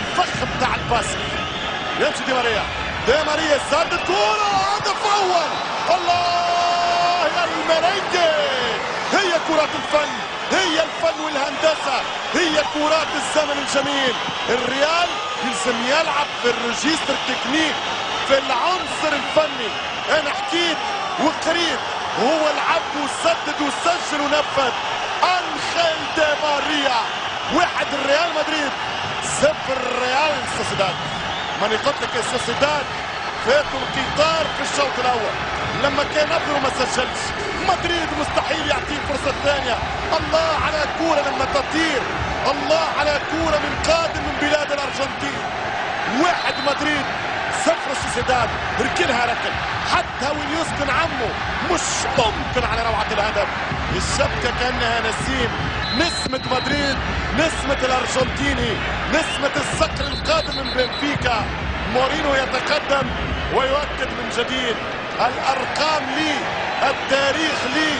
الفخ بتاع الباس يمشي دي ماريا. دي ماريا سدد كورة هدف أول. الله يا المرنجي هي كرات الفن هي الفن والهندسة هي كرات الزمن الجميل. الريال يلزم يلعب في الريجستر التكنيك في العنصر الفني. أنا حكيت وقريت هو لعب وسدد وسجل ونفذ. أنخيل دي ماريا. واحد الريال مدريد. صفر الريال سوسيداد. ماني قلت لك السوسيداد فاتوا القطار في الشوط الأول. لما كان ابنه ما سجلش مدريد مستحيل يعطيه فرصه ثانية الله على كورة لما تطير. الله على كورة من قادم من بلاد الأرجنتين. واحد مدريد صفر السوسيداد ركنها ركن. حتى وين يسكن عمه. مش ممكن على روعة الهدف. الشبكة كأنها نسيم. نسمة مدريد نسمة الأرجنتيني نسمة الصقر مورينو يتقدم ويؤكد من جديد الأرقام لي التاريخ لي.